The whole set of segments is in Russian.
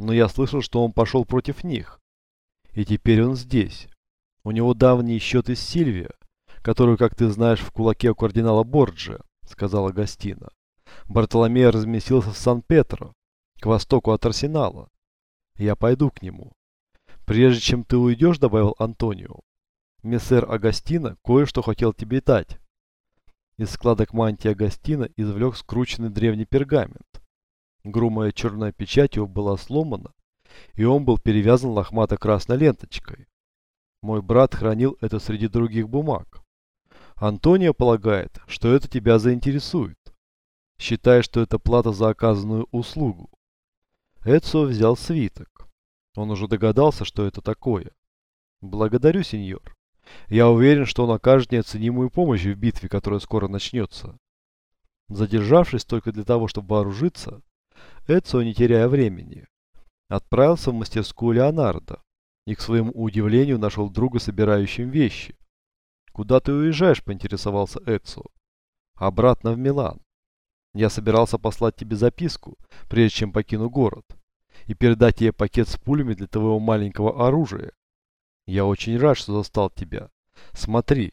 Но я слышал, что он пошел против них. И теперь он здесь. У него давние счеты с Сильвия, которую, как ты знаешь, в кулаке у кардинала Борджа, сказала Гастина. Бартоломей разместился в Сан-Петро, к востоку от Арсенала. Я пойду к нему. Прежде чем ты уйдешь, добавил Антонио, мессер Агастина кое-что хотел тебе дать. Из складок мантии Агастина извлек скрученный древний пергамент. Грумая черная печать его была сломана, и он был перевязан лохмато-красной ленточкой. Мой брат хранил это среди других бумаг. Антонио полагает, что это тебя заинтересует. Считая, что это плата за оказанную услугу. Эдсо взял свиток. Он уже догадался, что это такое. Благодарю, сеньор. Я уверен, что он окажет неоценимую помощь в битве, которая скоро начнется. Задержавшись только для того, чтобы вооружиться, Эдсо, не теряя времени, отправился в мастерскую Леонардо и, к своему удивлению, нашел друга, собирающим вещи. «Куда ты уезжаешь?» – поинтересовался Эдсо. «Обратно в Милан. Я собирался послать тебе записку, прежде чем покину город, и передать тебе пакет с пулями для твоего маленького оружия. Я очень рад, что застал тебя. Смотри,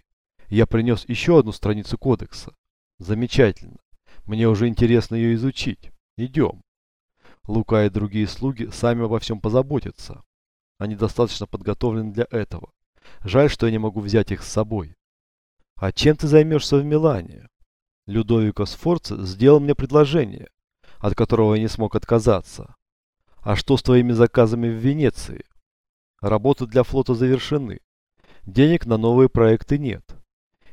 я принес еще одну страницу кодекса. Замечательно. Мне уже интересно ее изучить. Идем. Лука и другие слуги сами обо всем позаботятся. Они достаточно подготовлены для этого. Жаль, что я не могу взять их с собой. А чем ты займешься в Милане? Людовико Сфорца сделал мне предложение, от которого я не смог отказаться. А что с твоими заказами в Венеции? Работы для флота завершены. Денег на новые проекты нет.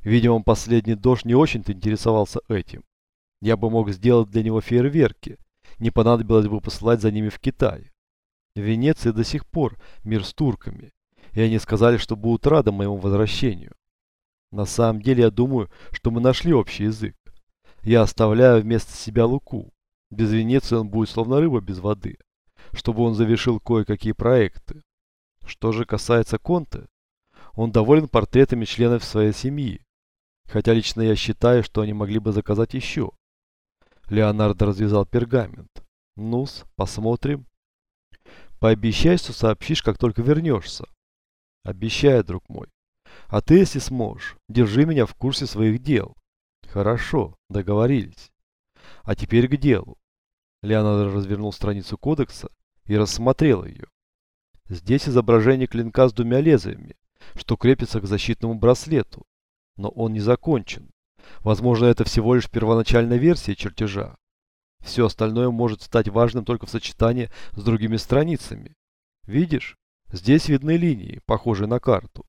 Видимо, последний дождь не очень-то интересовался этим. Я бы мог сделать для него фейерверки. Не понадобилось бы посылать за ними в Китай. В Венеции до сих пор мир с турками. И они сказали, что будут рады моему возвращению. На самом деле, я думаю, что мы нашли общий язык. Я оставляю вместо себя Луку. Без Венеции он будет словно рыба без воды. Чтобы он завершил кое-какие проекты. Что же касается Конте, он доволен портретами членов своей семьи, хотя лично я считаю, что они могли бы заказать еще. Леонардо развязал пергамент. Нус, посмотрим. Пообещай, что сообщишь, как только вернешься. Обещаю, друг мой. А ты, если сможешь, держи меня в курсе своих дел. Хорошо, договорились. А теперь к делу. Леонардо развернул страницу кодекса и рассмотрел ее. Здесь изображение клинка с двумя лезвиями, что крепится к защитному браслету. Но он не закончен. Возможно, это всего лишь первоначальная версия чертежа. Все остальное может стать важным только в сочетании с другими страницами. Видишь? Здесь видны линии, похожие на карту.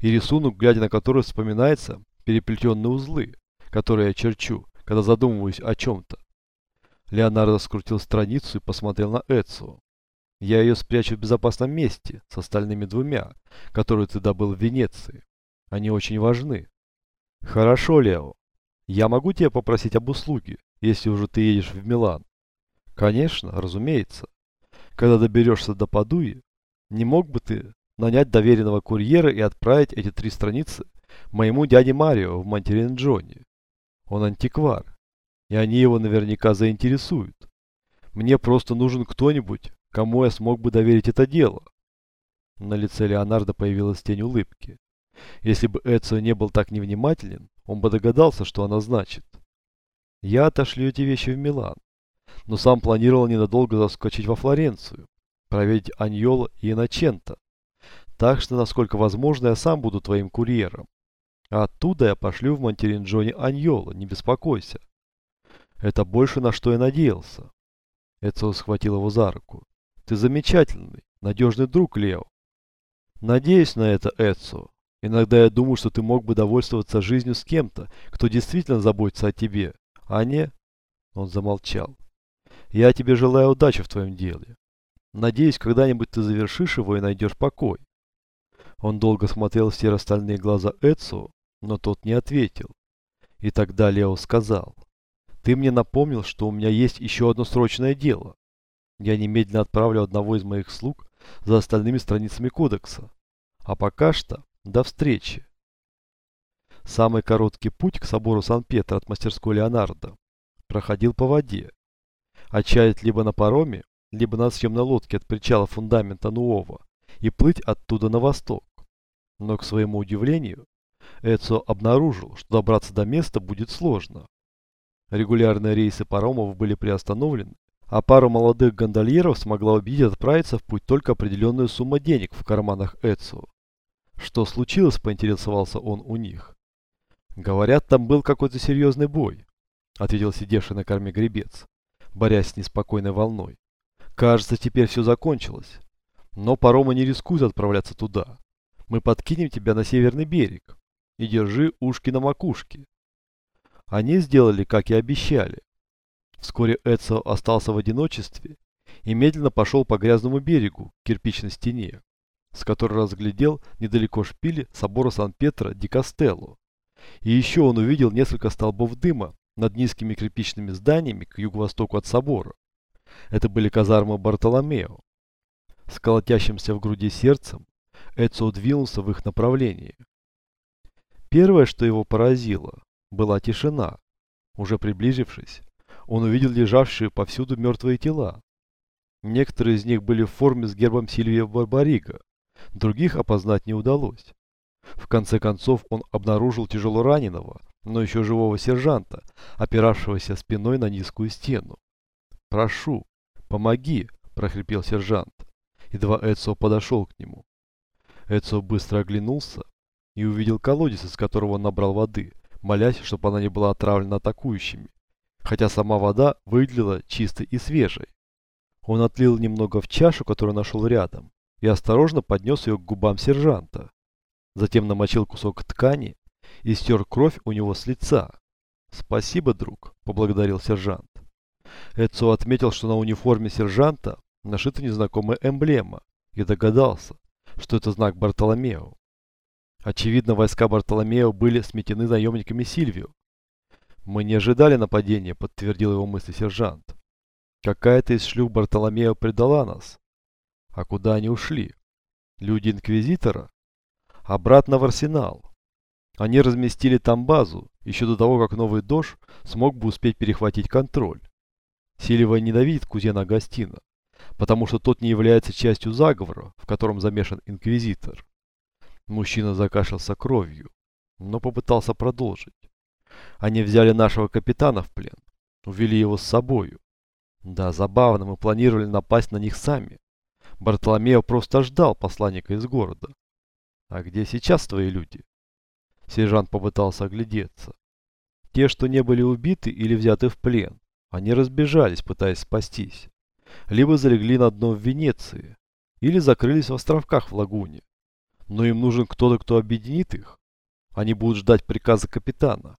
И рисунок, глядя на который вспоминается переплетенные узлы, которые я черчу, когда задумываюсь о чем-то. Леонардо скрутил страницу и посмотрел на Эцио. Я ее спрячу в безопасном месте с остальными двумя, которые ты добыл в Венеции. Они очень важны. Хорошо, Лео. Я могу тебя попросить об услуге, если уже ты едешь в Милан? Конечно, разумеется. Когда доберешься до Падуи, не мог бы ты нанять доверенного курьера и отправить эти три страницы моему дяде Марио в Монтеринджоне? Он антиквар, и они его наверняка заинтересуют. Мне просто нужен кто-нибудь, Кому я смог бы доверить это дело? На лице Леонардо появилась тень улыбки. Если бы Эцио не был так невнимателен, он бы догадался, что она значит. Я отошлю эти вещи в Милан, но сам планировал ненадолго заскочить во Флоренцию, проверить Аньола и Иначента. Так что, насколько возможно, я сам буду твоим курьером. А оттуда я пошлю в Монтеринджоне Аньола, не беспокойся. Это больше на что я надеялся. Эцио схватил его за руку. Ты замечательный, надежный друг, Лео. Надеюсь на это, Эдсо. Иногда я думаю, что ты мог бы довольствоваться жизнью с кем-то, кто действительно заботится о тебе, а не...» Он замолчал. «Я тебе желаю удачи в твоем деле. Надеюсь, когда-нибудь ты завершишь его и найдешь покой». Он долго смотрел в серо-стальные глаза Эдсо, но тот не ответил. И тогда Лео сказал, «Ты мне напомнил, что у меня есть еще одно срочное дело. Я немедленно отправлю одного из моих слуг за остальными страницами кодекса. А пока что, до встречи. Самый короткий путь к собору Сан-Петро от мастерской Леонардо проходил по воде. Отчаять либо на пароме, либо на съемной лодке от причала фундамента Нуова и плыть оттуда на восток. Но, к своему удивлению, Эцо обнаружил, что добраться до места будет сложно. Регулярные рейсы паромов были приостановлены, а пара молодых гондольеров смогла убедить отправиться в путь только определенную сумму денег в карманах Эцо. Что случилось, поинтересовался он у них. Говорят, там был какой-то серьезный бой, ответил сидевший на корме гребец, борясь с неспокойной волной. Кажется, теперь все закончилось. Но паромы не рискуют отправляться туда. Мы подкинем тебя на северный берег. И держи ушки на макушке. Они сделали, как и обещали. Вскоре Эдсо остался в одиночестве и медленно пошел по грязному берегу к кирпичной стене, с которой разглядел недалеко шпили собора Сан-Петро ди Кастелло. И еще он увидел несколько столбов дыма над низкими кирпичными зданиями к юго-востоку от собора. Это были казармы Бартоломео. С колотящимся в груди сердцем Эдсо двинулся в их направлении. Первое, что его поразило, была тишина. Уже приближившись, он увидел лежавшие повсюду мертвые тела. Некоторые из них были в форме с гербом Сильвия Барбарига, других опознать не удалось. В конце концов он обнаружил тяжело раненого, но еще живого сержанта, опиравшегося спиной на низкую стену. «Прошу, помоги!» – прохрипел сержант. Едва Эдсо подошел к нему. Эдсо быстро оглянулся и увидел колодец, из которого он набрал воды, молясь, чтобы она не была отравлена атакующими, хотя сама вода выглядела чистой и свежей. Он отлил немного в чашу, которую нашел рядом, и осторожно поднес ее к губам сержанта. Затем намочил кусок ткани и стер кровь у него с лица. «Спасибо, друг», — поблагодарил сержант. Эдсо отметил, что на униформе сержанта нашита незнакомая эмблема, и догадался, что это знак Бартоломео. Очевидно, войска Бартоломео были сметены наемниками Сильвио. «Мы не ожидали нападения», — подтвердил его мысли сержант. «Какая-то из шлюх Бартоломео предала нас. А куда они ушли? Люди Инквизитора? Обратно в Арсенал. Они разместили там базу, еще до того, как новый Дож смог бы успеть перехватить контроль. Сильва ненавидит кузена Агастина, потому что тот не является частью заговора, в котором замешан Инквизитор. Мужчина закашлялся кровью, но попытался продолжить. Они взяли нашего капитана в плен, увели его с собою. Да, забавно, мы планировали напасть на них сами. Бартоломео просто ждал посланника из города. А где сейчас твои люди? Сержант попытался оглядеться. Те, что не были убиты или взяты в плен, они разбежались, пытаясь спастись. Либо залегли на дно в Венеции, или закрылись в островках в лагуне. Но им нужен кто-то, кто объединит их. Они будут ждать приказа капитана.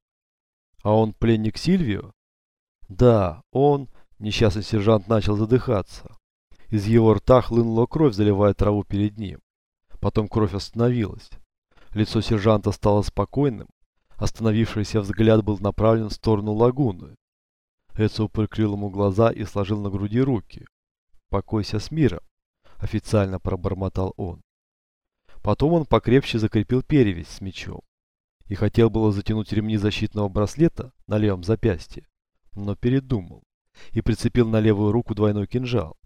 А он пленник Сильвио? Да, он... Несчастный сержант начал задыхаться. Из его рта хлынула кровь, заливая траву перед ним. Потом кровь остановилась. Лицо сержанта стало спокойным. Остановившийся взгляд был направлен в сторону лагуны. Эцо прикрыл ему глаза и сложил на груди руки. «Покойся с миром», — официально пробормотал он. Потом он покрепче закрепил перевязь с мечом и хотел было затянуть ремни защитного браслета на левом запястье, но передумал и прицепил на левую руку двойной кинжал.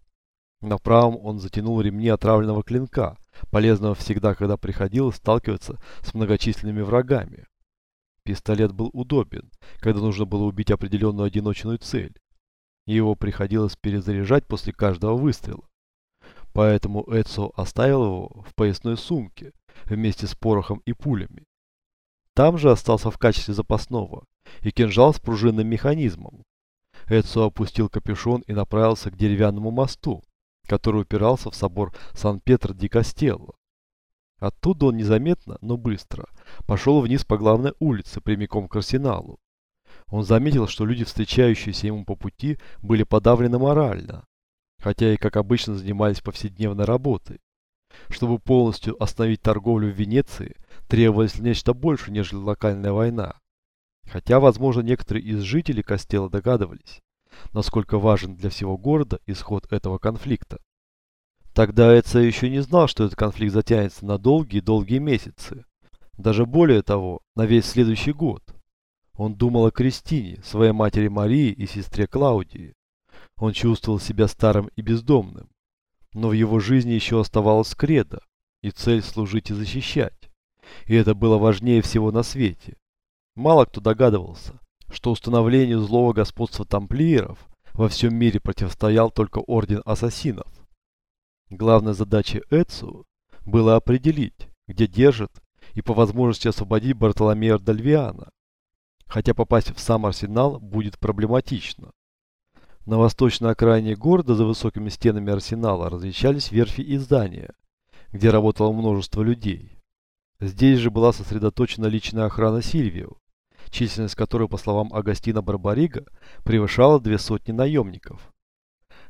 На правом он затянул ремни отравленного клинка, полезного всегда, когда приходилось сталкиваться с многочисленными врагами. Пистолет был удобен, когда нужно было убить определенную одиночную цель. Его приходилось перезаряжать после каждого выстрела. Поэтому Эдсо оставил его в поясной сумке вместе с порохом и пулями. Там же остался в качестве запасного и кинжал с пружинным механизмом. Эдсо опустил капюшон и направился к деревянному мосту, который упирался в собор Сан-Петро-ди-Кастелло. Оттуда он незаметно, но быстро пошел вниз по главной улице, прямиком к арсеналу. Он заметил, что люди, встречающиеся ему по пути, были подавлены морально, хотя и, как обычно, занимались повседневной работой. Чтобы полностью остановить торговлю в Венеции, требовалось нечто больше, нежели локальная война. Хотя, возможно, некоторые из жителей Костела догадывались, насколько важен для всего города исход этого конфликта. Тогда Эца еще не знал, что этот конфликт затянется на долгие-долгие месяцы. Даже более того, на весь следующий год. Он думал о Кристине, своей матери Марии и сестре Клаудии. Он чувствовал себя старым и бездомным, но в его жизни еще оставалась кредо и цель служить и защищать. И это было важнее всего на свете. Мало кто догадывался, что установлению злого господства тамплиеров во всем мире противостоял только Орден Ассасинов. Главной задачей Эцу было определить, где держит и по возможности освободить Бартоломея Дальвиана, хотя попасть в сам арсенал будет проблематично. На восточной окраине города за высокими стенами арсенала размещались верфи и здания, где работало множество людей. Здесь же была сосредоточена личная охрана Сильвио, численность которой, по словам Агастина Барбарига, превышала две сотни наемников.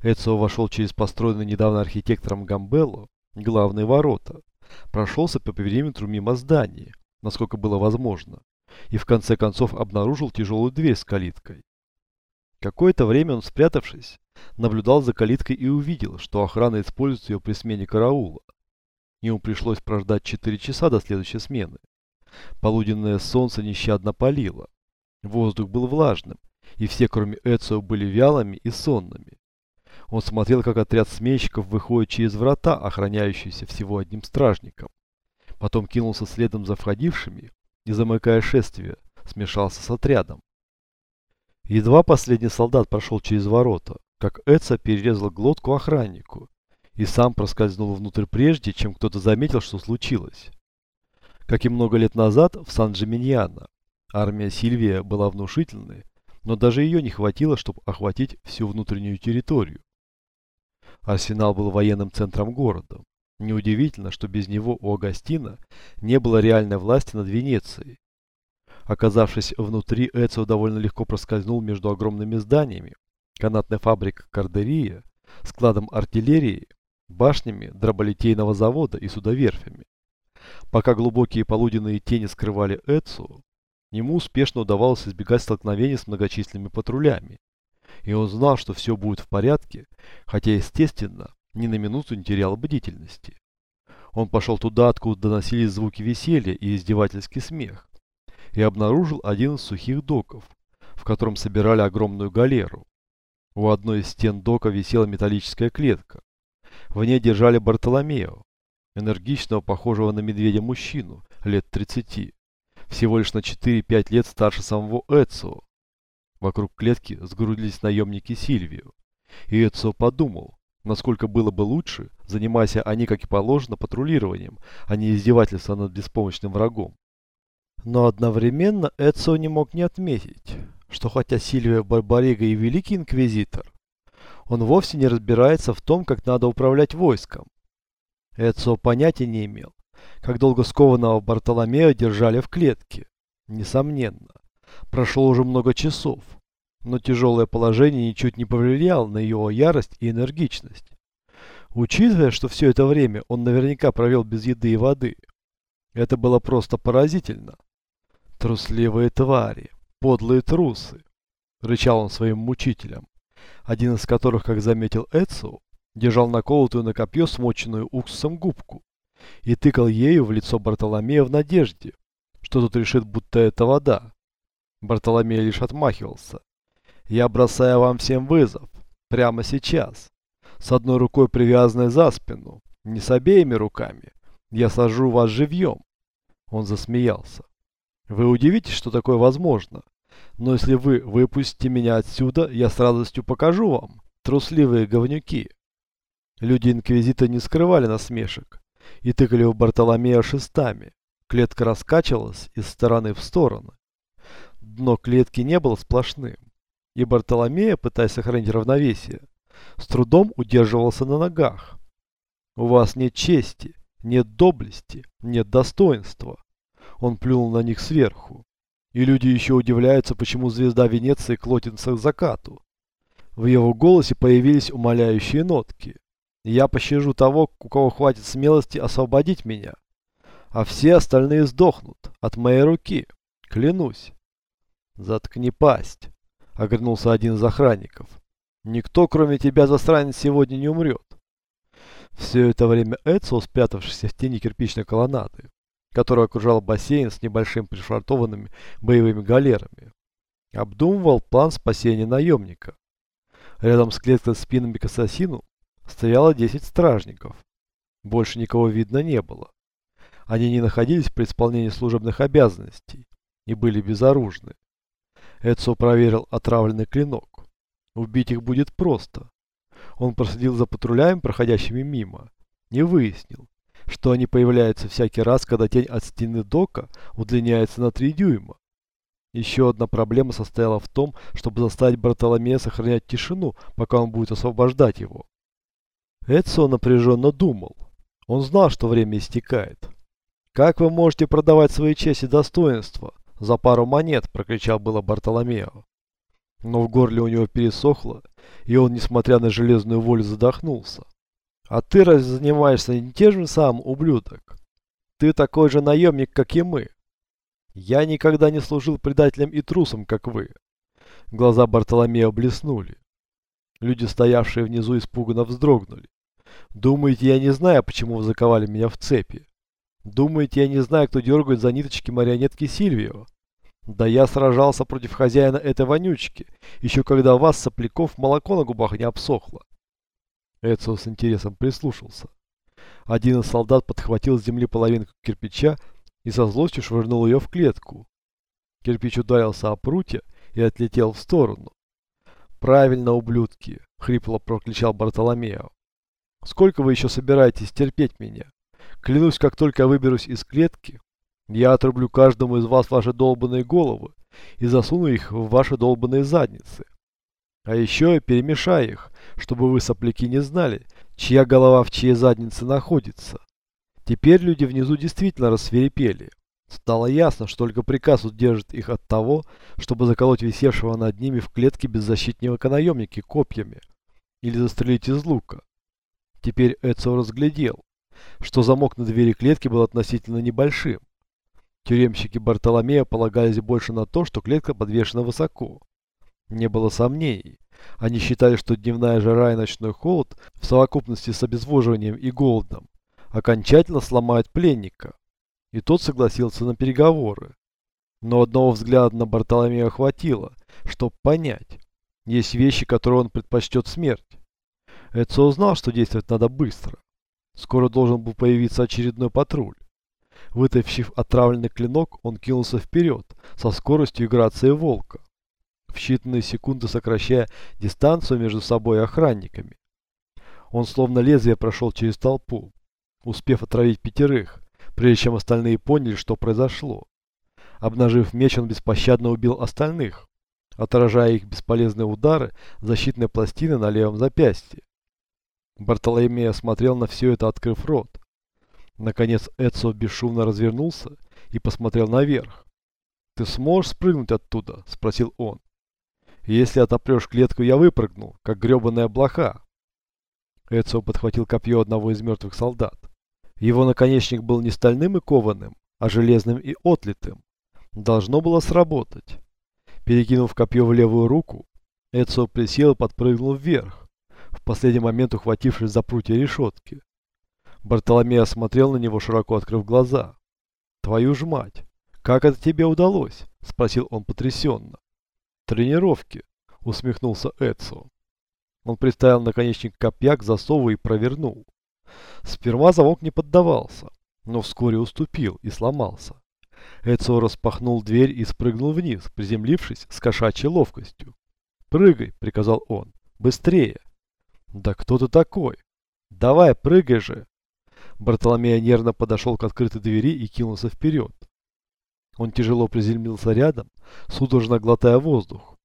Эцио вошел через построенные недавно архитектором Гамбелло главные ворота, прошелся по периметру мимо здания, насколько было возможно, и в конце концов обнаружил тяжелую дверь с калиткой. Какое-то время он, спрятавшись, наблюдал за калиткой и увидел, что охрана использует ее при смене караула. Ему пришлось прождать 4 часа до следующей смены. Полуденное солнце нещадно палило. Воздух был влажным, и все, кроме Эцио, были вялыми и сонными. Он смотрел, как отряд сменщиков выходит через врата, охраняющиеся всего одним стражником. Потом кинулся следом за входившими и, замыкая шествие, смешался с отрядом. Едва последний солдат прошел через ворота, как Эца перерезал глотку охраннику и сам проскользнул внутрь прежде, чем кто-то заметил, что случилось. Как и много лет назад в Сан-Джиминьяно, армия Сильвия была внушительной, но даже ее не хватило, чтобы охватить всю внутреннюю территорию. Арсенал был военным центром города. Неудивительно, что без него у Агастина не было реальной власти над Венецией. Оказавшись внутри, Эцио довольно легко проскользнул между огромными зданиями, канатной фабрикой Кардерия, складом артиллерии, башнями дроболитейного завода и судоверфями. Пока глубокие полуденные тени скрывали Эцио, ему успешно удавалось избегать столкновений с многочисленными патрулями. И он знал, что все будет в порядке, хотя, естественно, ни на минуту не терял бдительности. Он пошел туда, откуда доносились звуки веселья и издевательский смех и обнаружил один из сухих доков, в котором собирали огромную галеру. У одной из стен дока висела металлическая клетка. В ней держали Бартоломео, энергичного, похожего на медведя мужчину, лет 30, всего лишь на 4-5 лет старше самого Эцио. Вокруг клетки сгрудились наемники Сильвию, и Эцио подумал, насколько было бы лучше, занимаясь они, как и положено, патрулированием, а не издевательством над беспомощным врагом. Но одновременно Эцио не мог не отметить, что хотя Сильвия Барбарига и Великий Инквизитор, он вовсе не разбирается в том, как надо управлять войском. Эцио понятия не имел, как долго скованного Бартоломея держали в клетке. Несомненно, прошло уже много часов, но тяжелое положение ничуть не повлияло на его ярость и энергичность. Учитывая, что все это время он наверняка провел без еды и воды, это было просто поразительно. Трусливые твари, подлые трусы, рычал он своим мучителям, один из которых, как заметил Эцио, держал наколотую на копье смоченную уксусом губку и тыкал ею в лицо Бартоломея в надежде, что тот решит, будто это вода. Бартоломей лишь отмахивался. «Я бросаю вам всем вызов. Прямо сейчас. С одной рукой привязанной за спину. Не с обеими руками. Я сажу вас живьем». Он засмеялся. Вы удивитесь, что такое возможно. Но если вы выпустите меня отсюда, я с радостью покажу вам, трусливые говнюки. Люди Инквизита не скрывали насмешек и тыкали в Бартоломея шестами. Клетка раскачивалась из стороны в стороны. Дно клетки не было сплошным, и Бартоломея, пытаясь сохранить равновесие, с трудом удерживался на ногах. У вас нет чести, нет доблести, нет достоинства. Он плюнул на них сверху. И люди еще удивляются, почему звезда Венеции клотится к закату. В его голосе появились умоляющие нотки. Я пощажу того, у кого хватит смелости освободить меня. А все остальные сдохнут от моей руки. Клянусь. Заткни пасть, огрызнулся один из охранников. Никто, кроме тебя, засранец, сегодня не умрет. Все это время Эдсо, спрятавшийся в тени кирпичной колоннады, который окружал бассейн с небольшим пришвартованными боевыми галерами. Обдумывал план спасения наемника. Рядом с клеткой спинами к ассасину стояло 10 стражников. Больше никого видно не было. Они не находились при исполнении служебных обязанностей и были безоружны. Эдсо проверил отравленный клинок. Убить их будет просто. Он проследил за патрулями, проходящими мимо, и выяснил, что они появляются всякий раз, когда тень от стены дока удлиняется на 3 дюйма. Еще одна проблема состояла в том, чтобы заставить Бартоломея сохранять тишину, пока он будет освобождать его. Эдсо напряженно думал. Он знал, что время истекает. «Как вы можете продавать свои честь и достоинства за пару монет?» – прокричал было Бартоломео. Но в горле у него пересохло, и он, несмотря на железную волю, задохнулся. «А ты разве занимаешься не тем же самым, ублюдок? Ты такой же наемник, как и мы. Я никогда не служил предателем и трусом, как вы». Глаза Бартоломео блеснули. Люди, стоявшие внизу, испуганно вздрогнули. «Думаете, я не знаю, почему вы заковали меня в цепи?» Думаете, я не знаю, кто дергает за ниточки марионетки Сильвио? Да я сражался против хозяина этой вонючки, еще когда вас, сопляков, молоко на губах не обсохло. Эцио с интересом прислушался. Один из солдат подхватил с земли половинку кирпича и со злостью швырнул ее в клетку. Кирпич ударился о прутья и отлетел в сторону. «Правильно, ублюдки!» — хрипло прокричал Бартоломео. «Сколько вы еще собираетесь терпеть меня?» Клянусь, как только выберусь из клетки, я отрублю каждому из вас ваши долбанные головы и засуну их в ваши долбанные задницы. А еще я перемешаю их, чтобы вы, сопляки, не знали, чья голова в чьей заднице находится. Теперь люди внизу действительно рассверепели. Стало ясно, что только приказ удержит их от того, чтобы заколоть висевшего над ними в клетке беззащитного наемники копьями или застрелить из лука. Теперь Эцо разглядел, что замок на двери клетки был относительно небольшим. Тюремщики Бартоломея полагались больше на то, что клетка подвешена высоко. Не было сомнений. Они считали, что дневная жара и ночной холод в совокупности с обезвоживанием и голодом окончательно сломают пленника. И тот согласился на переговоры. Но одного взгляда на Бартоломея хватило, чтобы понять. Есть вещи, которые он предпочтет смерть. Эдсо узнал, что действовать надо быстро. Скоро должен был появиться очередной патруль. Вытащив отравленный клинок, он кинулся вперед, со скоростью и грацией волка, в считанные секунды сокращая дистанцию между собой и охранниками. Он словно лезвие прошел через толпу, успев отравить пятерых, прежде чем остальные поняли, что произошло. Обнажив меч, он беспощадно убил остальных, отражая их бесполезные удары защитной пластины на левом запястье. Бартоломея смотрел на все это, открыв рот. Наконец Эдсо бесшумно развернулся и посмотрел наверх. «Ты сможешь спрыгнуть оттуда?» – спросил он. «Если отопрешь клетку, я выпрыгну, как гребаная блоха». Эдсо подхватил копье одного из мертвых солдат. Его наконечник был не стальным и кованым, а железным и отлитым. Должно было сработать. Перекинув копье в левую руку, Эдсо присел и подпрыгнул вверх последний момент ухватившись за прутья решетки. Бартоломей осмотрел на него, широко открыв глаза. «Твою ж мать! Как это тебе удалось?» – спросил он потрясенно. «Тренировки», – усмехнулся Эдсо. Он приставил наконечник копья к засову и провернул. Сперва замок не поддавался, но вскоре уступил и сломался. Эдсо распахнул дверь и спрыгнул вниз, приземлившись с кошачьей ловкостью. «Прыгай», — приказал он, — «быстрее». «Да кто ты такой? Давай, прыгай же!» Бартоломея нервно подошел к открытой двери и кинулся вперед. Он тяжело приземлился рядом, судорожно глотая воздух.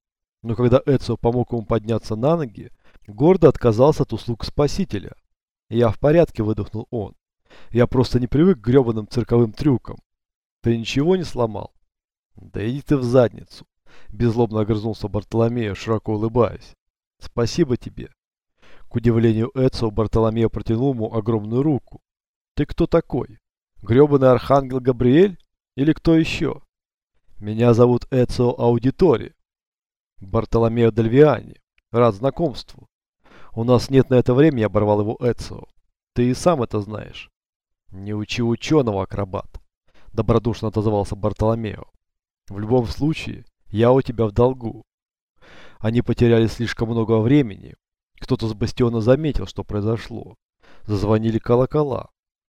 Но когда Эцио помог ему подняться на ноги, гордо отказался от услуг спасителя. «Я в порядке», — выдохнул он. «Я просто не привык к гребаным цирковым трюкам. Ты ничего не сломал?» «Да иди ты в задницу», — беззлобно огрызнулся Бартоломея, широко улыбаясь. «Спасибо тебе. К удивлению Эцио, Бартоломео протянул ему огромную руку. «Ты кто такой? Гребаный архангел Габриэль? Или кто еще?» «Меня зовут Эцио Аудитори. Бартоломео Дельвиани. Рад знакомству. У нас нет на это времени», — оборвал его Эцио. «Ты и сам это знаешь». «Не учи ученого, акробат», — добродушно отозвался Бартоломео. «В любом случае, я у тебя в долгу. Они потеряли слишком много времени. Кто-то с бастиона заметил, что произошло. Зазвонили колокола.